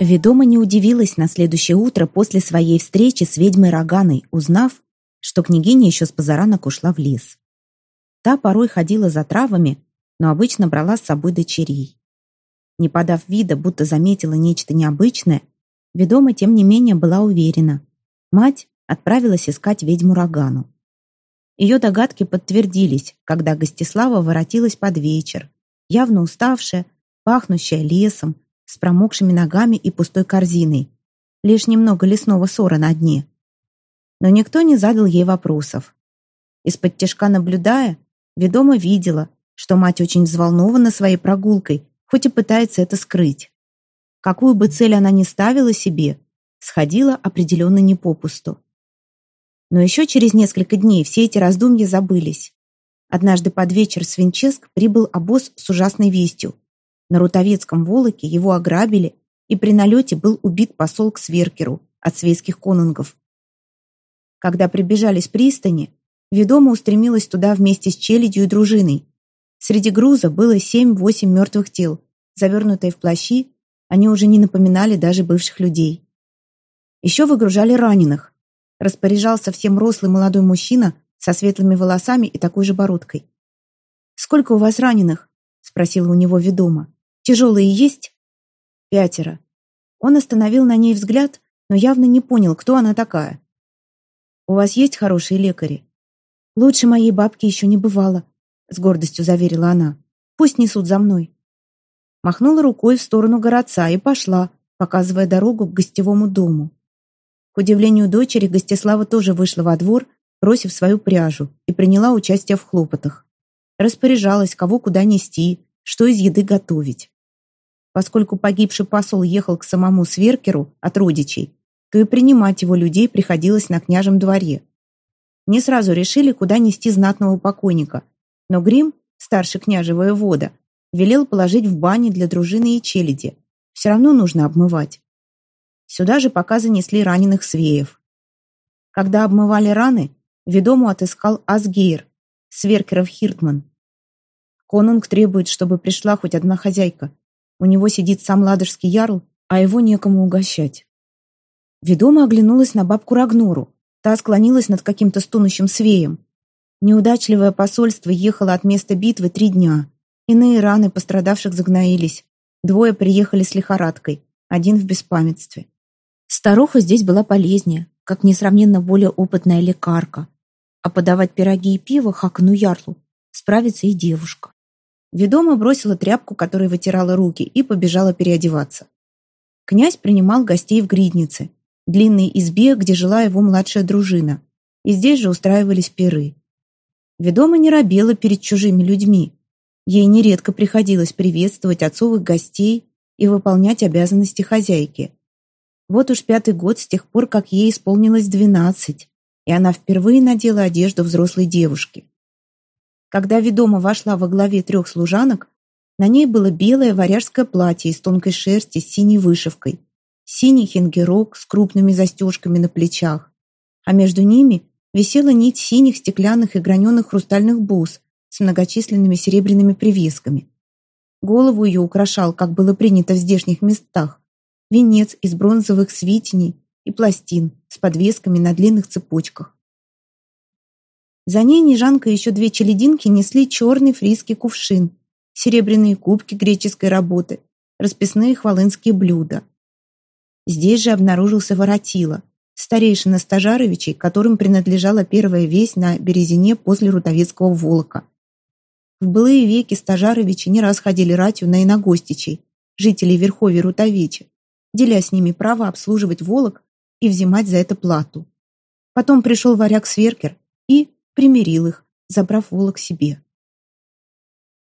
Ведома не удивилась на следующее утро после своей встречи с ведьмой Роганой, узнав, что княгиня еще с позаранок ушла в лес. Та порой ходила за травами, но обычно брала с собой дочерей. Не подав вида, будто заметила нечто необычное, ведома, тем не менее, была уверена. Мать отправилась искать ведьму Рогану. Ее догадки подтвердились, когда Гостислава воротилась под вечер, явно уставшая, пахнущая лесом, с промокшими ногами и пустой корзиной. Лишь немного лесного сора на дне. Но никто не задал ей вопросов. Из-под тяжка наблюдая, ведома видела, что мать очень взволнована своей прогулкой, хоть и пытается это скрыть. Какую бы цель она ни ставила себе, сходила определенно не попусту. Но еще через несколько дней все эти раздумья забылись. Однажды под вечер с Винческ прибыл обоз с ужасной вестью. На Рутовецком Волоке его ограбили, и при налете был убит посол к Сверкеру от свейских конунгов. Когда прибежали с пристани, ведома устремилась туда вместе с челядью и дружиной. Среди груза было семь-восемь мертвых тел, завернутые в плащи, они уже не напоминали даже бывших людей. Еще выгружали раненых. Распоряжался всем рослый молодой мужчина со светлыми волосами и такой же бородкой. «Сколько у вас раненых?» — спросила у него ведома. Тяжелые есть?» «Пятеро». Он остановил на ней взгляд, но явно не понял, кто она такая. «У вас есть хорошие лекари?» «Лучше моей бабки еще не бывало», — с гордостью заверила она. «Пусть несут за мной». Махнула рукой в сторону городца и пошла, показывая дорогу к гостевому дому. К удивлению дочери, Гостислава тоже вышла во двор, бросив свою пряжу, и приняла участие в хлопотах. Распоряжалась, кого куда нести, что из еды готовить. Поскольку погибший посол ехал к самому Сверкеру от родичей, то и принимать его людей приходилось на княжем дворе. Не сразу решили, куда нести знатного покойника, но Грим, старший княжий воевода, велел положить в бане для дружины и челяди. Все равно нужно обмывать. Сюда же пока занесли раненых свеев. Когда обмывали раны, ведому отыскал Асгейр, Сверкеров Хиртман. Конунг требует, чтобы пришла хоть одна хозяйка, у него сидит сам ладожский ярл, а его некому угощать. Ведома оглянулась на бабку Рагнуру. Та склонилась над каким-то стонущим свеем. Неудачливое посольство ехало от места битвы три дня. Иные раны пострадавших загноились. Двое приехали с лихорадкой, один в беспамятстве. Старуха здесь была полезнее, как несравненно более опытная лекарка. А подавать пироги и пиво Хакну Ярлу справится и девушка. Ведома бросила тряпку, которой вытирала руки, и побежала переодеваться. Князь принимал гостей в гриднице, длинной избе, где жила его младшая дружина, и здесь же устраивались пиры. Ведома не робела перед чужими людьми. Ей нередко приходилось приветствовать отцовых гостей и выполнять обязанности хозяйки. Вот уж пятый год с тех пор, как ей исполнилось двенадцать, и она впервые надела одежду взрослой девушки. Когда ведома вошла во главе трех служанок, на ней было белое варяжское платье из тонкой шерсти с синей вышивкой, синий хингерок с крупными застежками на плечах, а между ними висела нить синих стеклянных и граненых хрустальных бус с многочисленными серебряными привесками. Голову ее украшал, как было принято в здешних местах, венец из бронзовых свитеней и пластин с подвесками на длинных цепочках. За ней Нежанка и еще две челединки несли черный фризский кувшин, серебряные кубки греческой работы, расписные хвалынские блюда. Здесь же обнаружился воротила, старейшина Стажаровичей, которым принадлежала первая весть на Березине после Рутовецкого Волока. В былые веки Стажаровичи не раз ходили ратью на иногостичей, жителей Верховья Рутовечи, деля с ними право обслуживать Волок и взимать за это плату. Потом пришел варяг Сверкер и, примирил их, забрав волок себе.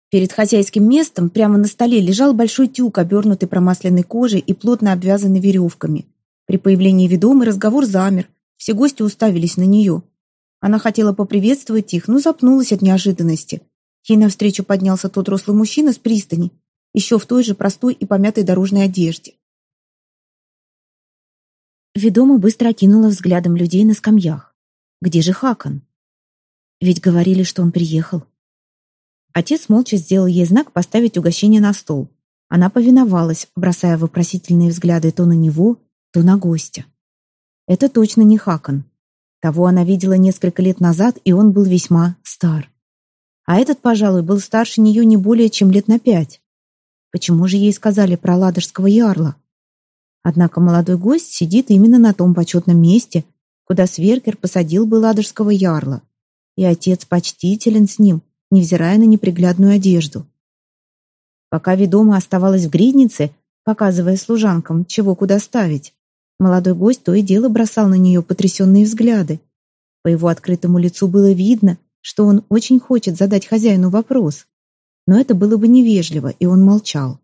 Перед хозяйским местом прямо на столе лежал большой тюк, обернутый промасленной кожей и плотно обвязанный веревками. При появлении ведомой разговор замер, все гости уставились на нее. Она хотела поприветствовать их, но запнулась от неожиданности. Ей навстречу поднялся тот рослый мужчина с пристани, еще в той же простой и помятой дорожной одежде. Ведома быстро окинула взглядом людей на скамьях. Где же Хакон? Ведь говорили, что он приехал. Отец молча сделал ей знак поставить угощение на стол. Она повиновалась, бросая вопросительные взгляды то на него, то на гостя. Это точно не Хакон. Того она видела несколько лет назад, и он был весьма стар. А этот, пожалуй, был старше нее не более чем лет на пять. Почему же ей сказали про ладожского ярла? Однако молодой гость сидит именно на том почетном месте, куда Сверкер посадил бы ладожского ярла. И отец почтителен с ним, невзирая на неприглядную одежду. Пока ведома оставалась в гриднице, показывая служанкам, чего куда ставить, молодой гость то и дело бросал на нее потрясенные взгляды. По его открытому лицу было видно, что он очень хочет задать хозяину вопрос. Но это было бы невежливо, и он молчал.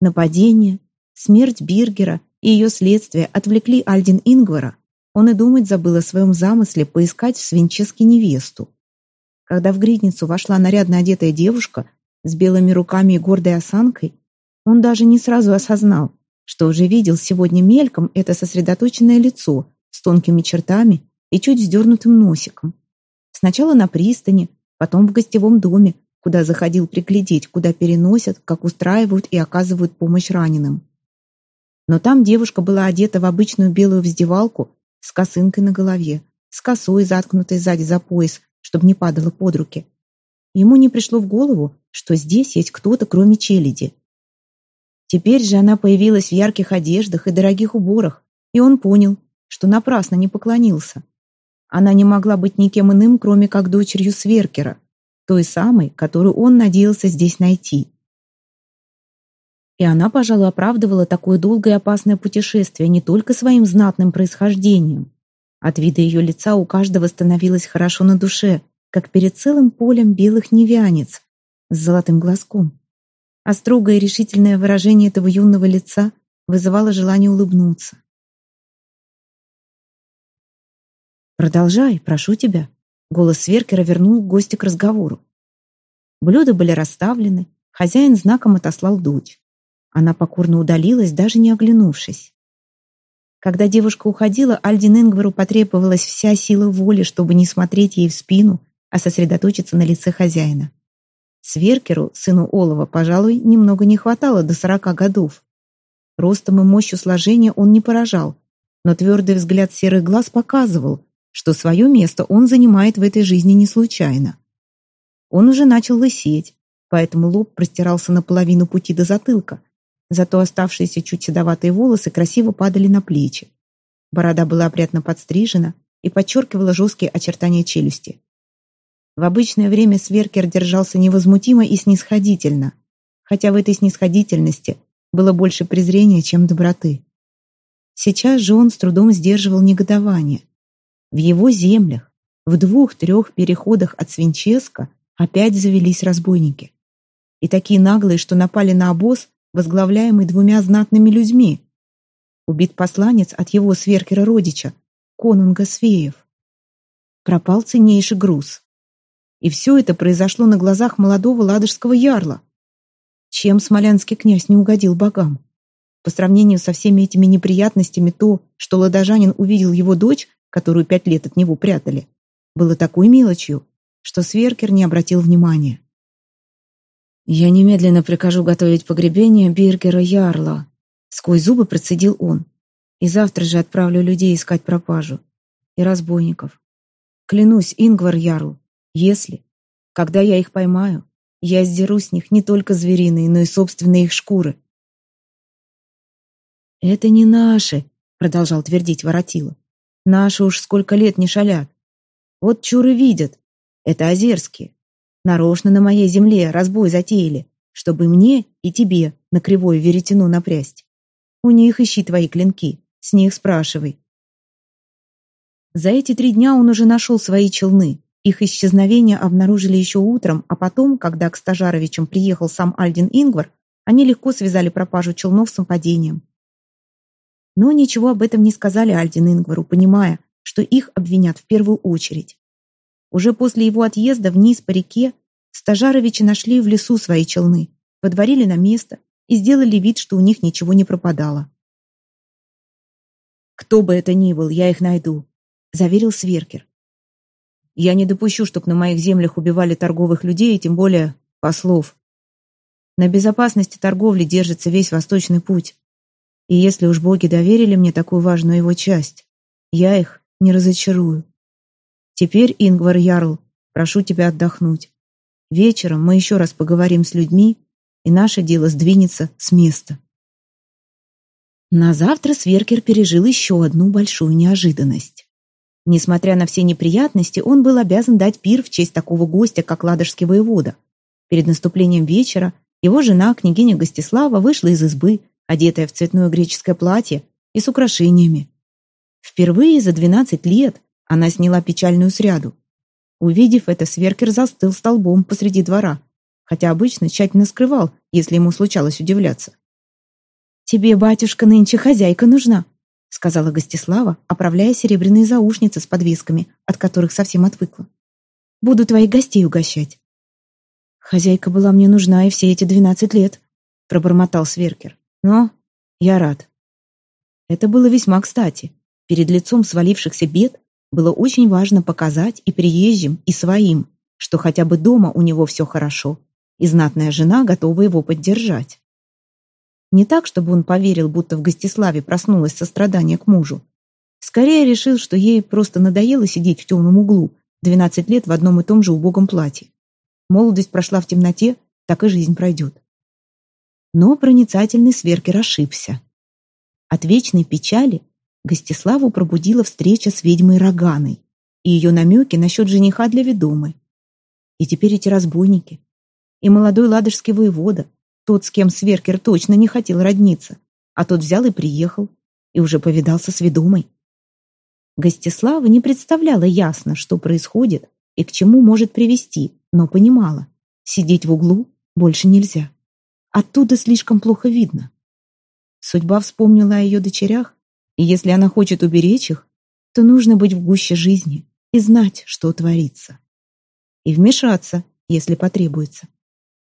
Нападение, смерть Биргера и ее следствие отвлекли Альдин Ингвара. Он и думать забыл о своем замысле поискать в Свинческе невесту. Когда в гридницу вошла нарядно одетая девушка с белыми руками и гордой осанкой, он даже не сразу осознал, что уже видел сегодня мельком это сосредоточенное лицо с тонкими чертами и чуть вздернутым носиком. Сначала на пристани, потом в гостевом доме, куда заходил приглядеть, куда переносят, как устраивают и оказывают помощь раненым. Но там девушка была одета в обычную белую вздевалку с косынкой на голове, с косой, заткнутой сзади за пояс, чтобы не падала под руки. Ему не пришло в голову, что здесь есть кто-то, кроме челяди. Теперь же она появилась в ярких одеждах и дорогих уборах, и он понял, что напрасно не поклонился. Она не могла быть никем иным, кроме как дочерью Сверкера, той самой, которую он надеялся здесь найти. И она, пожалуй, оправдывала такое долгое и опасное путешествие не только своим знатным происхождением. От вида ее лица у каждого становилось хорошо на душе, как перед целым полем белых невянец с золотым глазком. А строгое и решительное выражение этого юного лица вызывало желание улыбнуться. «Продолжай, прошу тебя». Голос Сверкера вернул гостя к разговору. Блюда были расставлены, хозяин знаком отослал дочь. Она покорно удалилась, даже не оглянувшись. Когда девушка уходила, Альдин Ингвару потребовалась вся сила воли, чтобы не смотреть ей в спину, а сосредоточиться на лице хозяина. Сверкеру, сыну Олова, пожалуй, немного не хватало до сорока годов. Ростом и мощью сложения он не поражал, но твердый взгляд серых глаз показывал, что свое место он занимает в этой жизни не случайно. Он уже начал лысеть, поэтому лоб простирался наполовину пути до затылка, зато оставшиеся чуть седоватые волосы красиво падали на плечи. Борода была опрятно подстрижена и подчеркивала жесткие очертания челюсти. В обычное время Сверкер держался невозмутимо и снисходительно, хотя в этой снисходительности было больше презрения, чем доброты. Сейчас же он с трудом сдерживал негодование. В его землях, в двух-трех переходах от Свинческа, опять завелись разбойники. И такие наглые, что напали на обоз, возглавляемый двумя знатными людьми. Убит посланец от его сверкера родича, конунга Свеев. Пропал ценнейший груз. И все это произошло на глазах молодого ладожского ярла. Чем смолянский князь не угодил богам? По сравнению со всеми этими неприятностями, то, что ладожанин увидел его дочь, которую пять лет от него прятали, было такой мелочью, что Сверкер не обратил внимания. «Я немедленно прикажу готовить погребение Биргера Ярла», сквозь зубы процедил он. «И завтра же отправлю людей искать пропажу. И разбойников. Клянусь, Ингвар Ярл, если, когда я их поймаю, я сдеру с них не только звериные, но и собственные их шкуры». «Это не наши», — продолжал твердить Воротило. Наши уж сколько лет не шалят. Вот чуры видят. Это озерские. Нарочно на моей земле разбой затеяли, чтобы мне и тебе на кривое веретено напрясть. У них ищи твои клинки, с них спрашивай. За эти три дня он уже нашел свои челны. Их исчезновение обнаружили еще утром, а потом, когда к Стажаровичам приехал сам Альдин Ингвар, они легко связали пропажу челнов с нападением. Но ничего об этом не сказали Альдин Ингвару, понимая, что их обвинят в первую очередь. Уже после его отъезда вниз по реке Стажаровичи нашли в лесу свои челны, подворили на место и сделали вид, что у них ничего не пропадало. «Кто бы это ни был, я их найду», — заверил Сверкер. «Я не допущу, чтобы на моих землях убивали торговых людей, и тем более послов». На безопасности торговли держится весь Восточный путь. И если уж боги доверили мне такую важную его часть, я их не разочарую. Теперь, Ингвар Ярл, прошу тебя отдохнуть. Вечером мы еще раз поговорим с людьми, и наше дело сдвинется с места. На завтра Сверкер пережил еще одну большую неожиданность. Несмотря на все неприятности, он был обязан дать пир в честь такого гостя, как ладожский воевода. Перед наступлением вечера его жена, княгиня Гостислава, вышла из избы, одетая в цветное греческое платье и с украшениями. Впервые за 12 лет она сняла печальную сряду. Увидев это, Сверкер застыл столбом посреди двора, хотя обычно тщательно скрывал, если ему случалось удивляться. «Тебе, батюшка, нынче хозяйка нужна», сказала Гостислава, оправляя серебряные заушницы с подвесками, от которых совсем отвыкла. «Буду твоих гостей угощать». «Хозяйка была мне нужна и все эти двенадцать лет», пробормотал Сверкер. «Но я рад». Это было весьма кстати. Перед лицом свалившихся бед было очень важно показать и приезжим, и своим, что хотя бы дома у него все хорошо, и знатная жена готова его поддержать. Не так, чтобы он поверил, будто в Гостиславе проснулось сострадание к мужу. Скорее решил, что ей просто надоело сидеть в темном углу, 12 лет в одном и том же убогом платье. Молодость прошла в темноте, так и жизнь пройдет. Но проницательный Сверкер ошибся. От вечной печали Гостиславу пробудила встреча с ведьмой Роганой и ее намеки насчет жениха для ведомы. И теперь эти разбойники, и молодой ладожский воевода, тот, с кем Сверкер точно не хотел родниться, а тот взял и приехал, и уже повидался с ведомой. Гостислава не представляла ясно, что происходит и к чему может привести, но понимала, сидеть в углу больше нельзя. Оттуда слишком плохо видно. Судьба вспомнила о ее дочерях, и если она хочет уберечь их, то нужно быть в гуще жизни и знать, что творится. И вмешаться, если потребуется.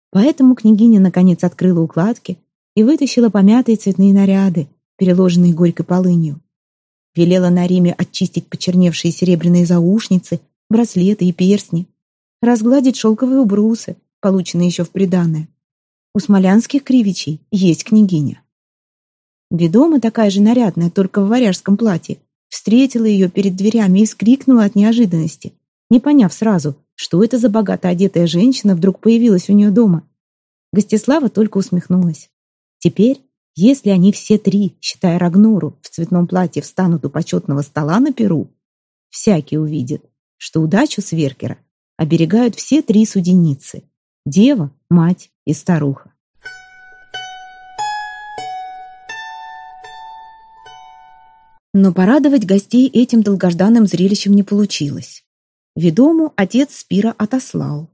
Поэтому княгиня наконец открыла укладки и вытащила помятые цветные наряды, переложенные горькой полынью. Велела на Риме очистить почерневшие серебряные заушницы, браслеты и перстни, разгладить шелковые убрусы, полученные еще в приданое. У смолянских кривичей есть княгиня. Ведома такая же нарядная, только в варяжском платье, встретила ее перед дверями и скрикнула от неожиданности, не поняв сразу, что это за богато одетая женщина вдруг появилась у нее дома? Гостислава только усмехнулась. Теперь, если они все три, считая Рагнуру, в цветном платье встанут у почетного стола на перу, всякий увидит, что удачу Сверкера оберегают все три суденицы — дева, мать и старуха. Но порадовать гостей этим долгожданным зрелищем не получилось. Ведому отец Спира отослал.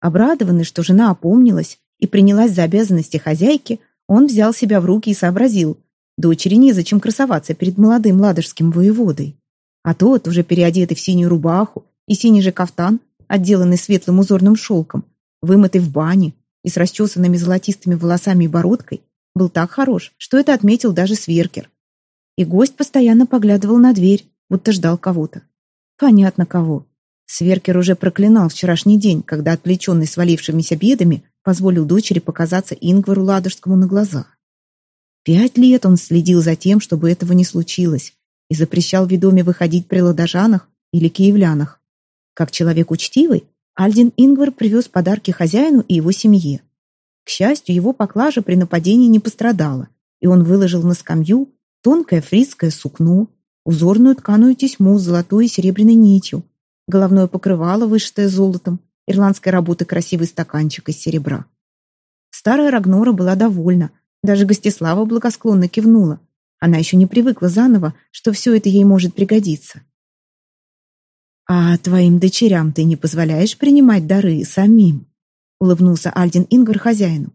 Обрадованный, что жена опомнилась и принялась за обязанности хозяйки, он взял себя в руки и сообразил, дочери незачем красоваться перед молодым ладожским воеводой. А тот, уже переодетый в синюю рубаху и синий же кафтан, отделанный светлым узорным шелком, вымытый в бане и с расчесанными золотистыми волосами и бородкой, был так хорош, что это отметил даже Сверкер. И гость постоянно поглядывал на дверь, будто ждал кого-то. Понятно кого. Сверкер уже проклинал вчерашний день, когда, отвлеченный свалившимися бедами, позволил дочери показаться Ингвару Ладожскому на глаза. Пять лет он следил за тем, чтобы этого не случилось, и запрещал ведоме выходить при ладожанах или киевлянах. Как человек учтивый, Альдин Ингвар привез подарки хозяину и его семье. К счастью, его поклажа при нападении не пострадала, и он выложил на скамью тонкое фризское сукно, узорную тканую тесьму с золотой и серебряной нитью, головное покрывало, вышитое золотом, ирландской работы красивый стаканчик из серебра. Старая Рагнора была довольна, даже Гостислава благосклонно кивнула. Она еще не привыкла заново, что все это ей может пригодиться. «А твоим дочерям ты не позволяешь принимать дары самим?» улыбнулся Альдин Ингвар хозяину.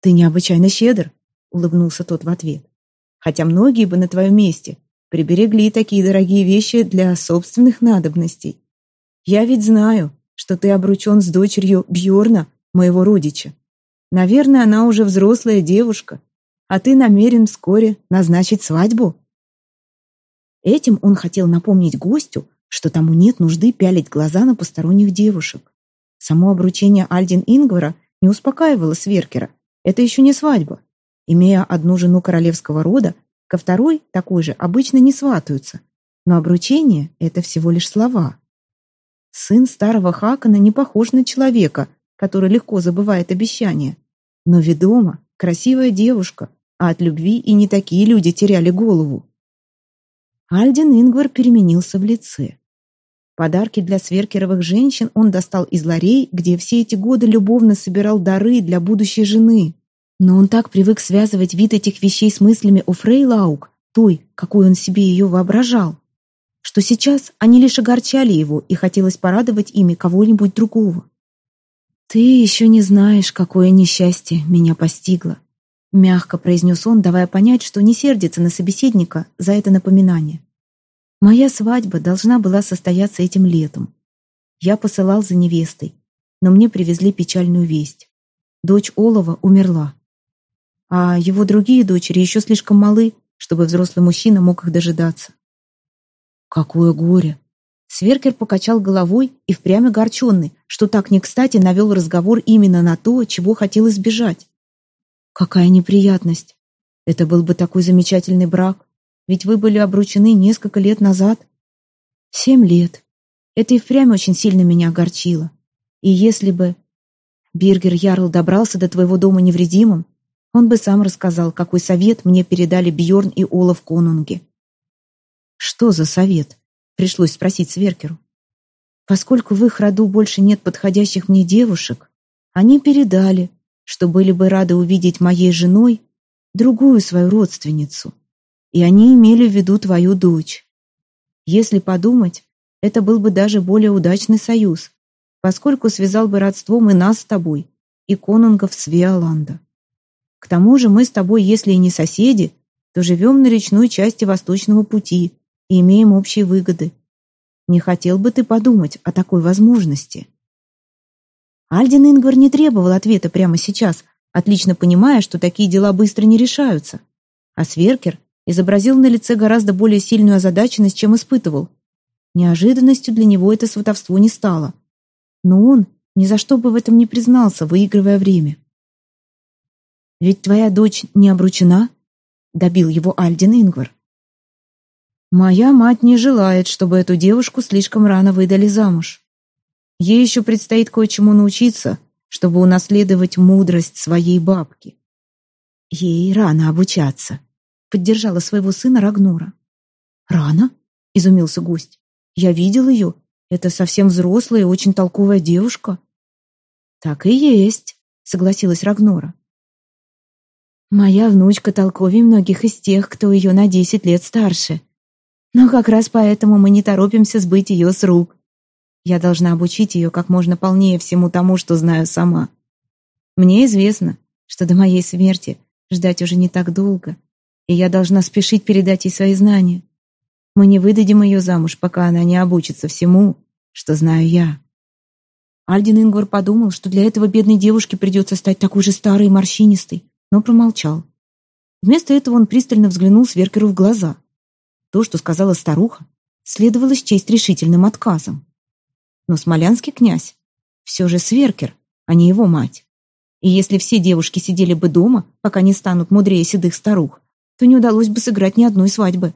«Ты необычайно щедр», — улыбнулся тот в ответ. «Хотя многие бы на твоем месте приберегли такие дорогие вещи для собственных надобностей. Я ведь знаю, что ты обручен с дочерью Бьорна, моего родича. Наверное, она уже взрослая девушка, а ты намерен вскоре назначить свадьбу. Этим он хотел напомнить гостю, что тому нет нужды пялить глаза на посторонних девушек. Само обручение Альдин Ингвара не успокаивало Сверкера. Это еще не свадьба. Имея одну жену королевского рода, ко второй, такой же, обычно не сватаются. Но обручение — это всего лишь слова. Сын старого Хакана не похож на человека, который легко забывает обещания. Но ведома, красивая девушка, а от любви и не такие люди теряли голову. Альдин Ингвар переменился в лице. Подарки для сверкеровых женщин он достал из ларей, где все эти годы любовно собирал дары для будущей жены. Но он так привык связывать вид этих вещей с мыслями о Фрейлаук, той, какой он себе ее воображал, что сейчас они лишь огорчали его, и хотелось порадовать ими кого-нибудь другого. «Ты еще не знаешь, какое несчастье меня постигло», мягко произнес он, давая понять, что не сердится на собеседника за это напоминание. Моя свадьба должна была состояться этим летом. Я посылал за невестой, но мне привезли печальную весть. Дочь Олова умерла. А его другие дочери еще слишком малы, чтобы взрослый мужчина мог их дожидаться. Какое горе! Сверкер покачал головой и впрямь огорченный, что так не кстати навел разговор именно на то, чего хотел избежать. Какая неприятность! Это был бы такой замечательный брак. Ведь вы были обручены несколько лет назад. Семь лет. Это и впрямь очень сильно меня огорчило. И если бы Биргер Ярл добрался до твоего дома невредимым, он бы сам рассказал, какой совет мне передали Бьорн и Олаф Конунге. Что за совет? Пришлось спросить Сверкеру. Поскольку в их роду больше нет подходящих мне девушек, они передали, что были бы рады увидеть моей женой другую свою родственницу и они имели в виду твою дочь. Если подумать, это был бы даже более удачный союз, поскольку связал бы родством и нас с тобой, и конунгов с Виоланда. К тому же мы с тобой, если и не соседи, то живем на речной части Восточного пути и имеем общие выгоды. Не хотел бы ты подумать о такой возможности?» Альдин Ингвар не требовал ответа прямо сейчас, отлично понимая, что такие дела быстро не решаются. А Сверкер изобразил на лице гораздо более сильную озадаченность, чем испытывал. Неожиданностью для него это сватовство не стало. Но он ни за что бы в этом не признался, выигрывая время. «Ведь твоя дочь не обручена?» — добил его Альдин Ингвар. «Моя мать не желает, чтобы эту девушку слишком рано выдали замуж. Ей еще предстоит кое-чему научиться, чтобы унаследовать мудрость своей бабки. Ей рано обучаться», поддержала своего сына Рагнора. «Рано?» — изумился гость. «Я видел ее. Это совсем взрослая и очень толковая девушка». «Так и есть», — согласилась Рагнора. «Моя внучка толковей многих из тех, кто ее на десять лет старше. Но как раз поэтому мы не торопимся сбыть ее с рук. Я должна обучить ее как можно полнее всему тому, что знаю сама. Мне известно, что до моей смерти ждать уже не так долго, и я должна спешить передать ей свои знания. Мы не выдадим ее замуж, пока она не обучится всему, что знаю я. Альдин Ингвар подумал, что для этого бедной девушке придется стать такой же старой и морщинистой, но промолчал. Вместо этого он пристально взглянул Сверкеру в глаза. То, что сказала старуха, следовало счесть решительным отказом. Но смолянский князь все же Сверкер, а не его мать. И если все девушки сидели бы дома, пока не станут мудрее седых старух, то не удалось бы сыграть ни одной свадьбы.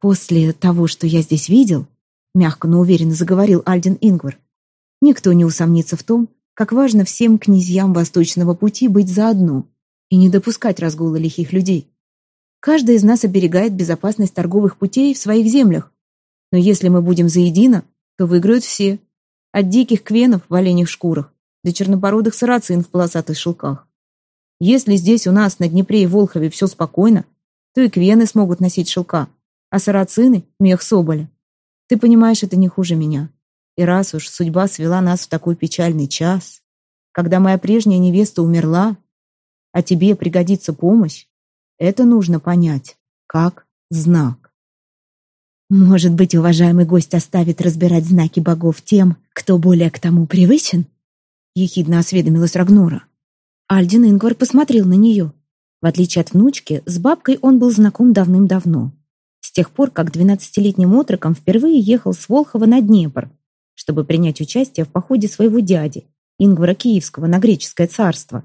После того, что я здесь видел, мягко, но уверенно заговорил Альдин Ингвар, никто не усомнится в том, как важно всем князьям Восточного пути быть заодно и не допускать разгула лихих людей. Каждый из нас оберегает безопасность торговых путей в своих землях. Но если мы будем заедино, то выиграют все. От диких квенов в оленях шкурах до чернобородых сарацин в полосатых шелках. Если здесь у нас на Днепре и Волхове все спокойно, то и квены смогут носить шелка, а сарацины — мех соболя. Ты понимаешь, это не хуже меня. И раз уж судьба свела нас в такой печальный час, когда моя прежняя невеста умерла, а тебе пригодится помощь, это нужно понять, как знак. Может быть, уважаемый гость оставит разбирать знаки богов тем, кто более к тому привычен? Ехидно осведомилась Рагнора. Альдин Ингвар посмотрел на нее. В отличие от внучки, с бабкой он был знаком давным-давно. С тех пор, как двенадцатилетним отроком впервые ехал с Волхова на Днепр, чтобы принять участие в походе своего дяди, Ингвара Киевского на греческое царство.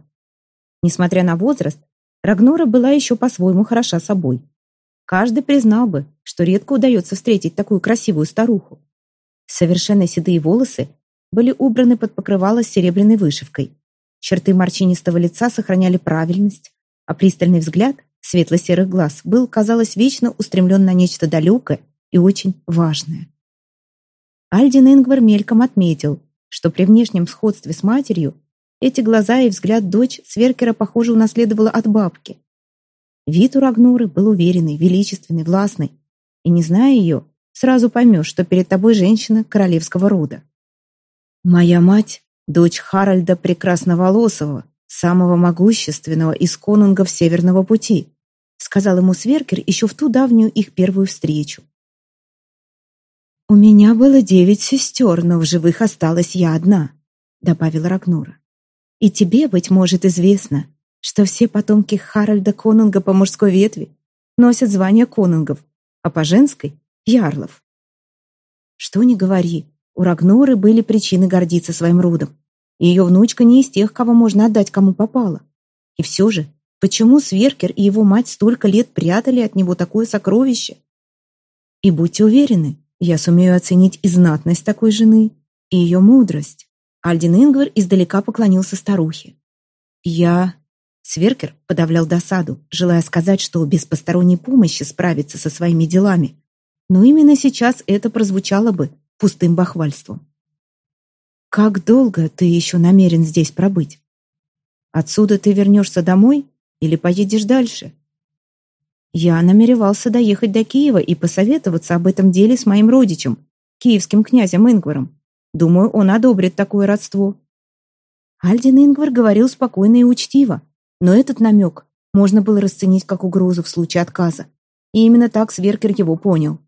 Несмотря на возраст, Рагнора была еще по-своему хороша собой. Каждый признал бы, что редко удается встретить такую красивую старуху. Совершенно седые волосы были убраны под покрывало с серебряной вышивкой. Черты морщинистого лица сохраняли правильность, а пристальный взгляд светло-серых глаз был, казалось, вечно устремлен на нечто далекое и очень важное. Альдин Ингвар мельком отметил, что при внешнем сходстве с матерью эти глаза и взгляд дочь Сверкера, похоже, унаследовала от бабки. Вид у Рагнуры был уверенный, величественный, властный. И не зная ее, сразу поймешь, что перед тобой женщина королевского рода. «Моя мать — дочь Харальда Прекрасноволосого, самого могущественного из конунгов Северного пути», сказал ему Сверкер еще в ту давнюю их первую встречу. «У меня было девять сестер, но в живых осталась я одна», добавила Рагнура. «И тебе, быть может, известно, что все потомки Харальда Конунга по мужской ветви носят звание конунгов, а по женской — ярлов. Что ни говори, у Рагноры были причины гордиться своим родом. Ее внучка не из тех, кого можно отдать кому попало. И все же, почему Сверкер и его мать столько лет прятали от него такое сокровище? И будьте уверены, я сумею оценить и знатность такой жены, и ее мудрость. Альдин Ингвар издалека поклонился старухе. Я Сверкер подавлял досаду, желая сказать, что без посторонней помощи справится со своими делами. Но именно сейчас это прозвучало бы пустым бахвальством. «Как долго ты еще намерен здесь пробыть? Отсюда ты вернешься домой или поедешь дальше?» Я намеревался доехать до Киева и посоветоваться об этом деле с моим родичем, киевским князем Ингваром. Думаю, он одобрит такое родство. Альдин Ингвар говорил спокойно и учтиво, но этот намек можно было расценить как угрозу в случае отказа. И именно так Сверкер его понял.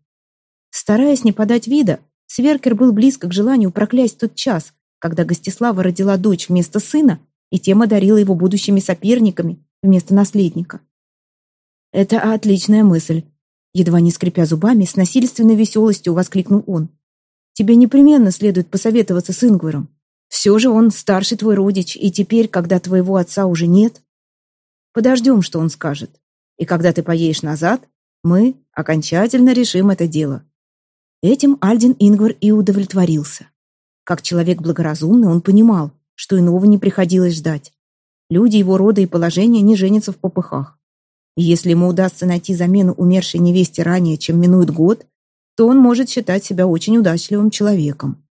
Стараясь не подать вида, Сверкер был близко к желанию проклясть тот час, когда Гостислава родила дочь вместо сына, и тем одарила его будущими соперниками вместо наследника. «Это отличная мысль», — едва не скрипя зубами, с насильственной веселостью воскликнул он. «Тебе непременно следует посоветоваться с Ингваром. Все же он старший твой родич, и теперь, когда твоего отца уже нет, Подождем, что он скажет. И когда ты поедешь назад, мы окончательно решим это дело». Этим Альдин Ингвар и удовлетворился. Как человек благоразумный, он понимал, что иного не приходилось ждать. Люди его рода и положения не женятся в попыхах. Если ему удастся найти замену умершей невесте ранее, чем минует год, то он может считать себя очень удачливым человеком.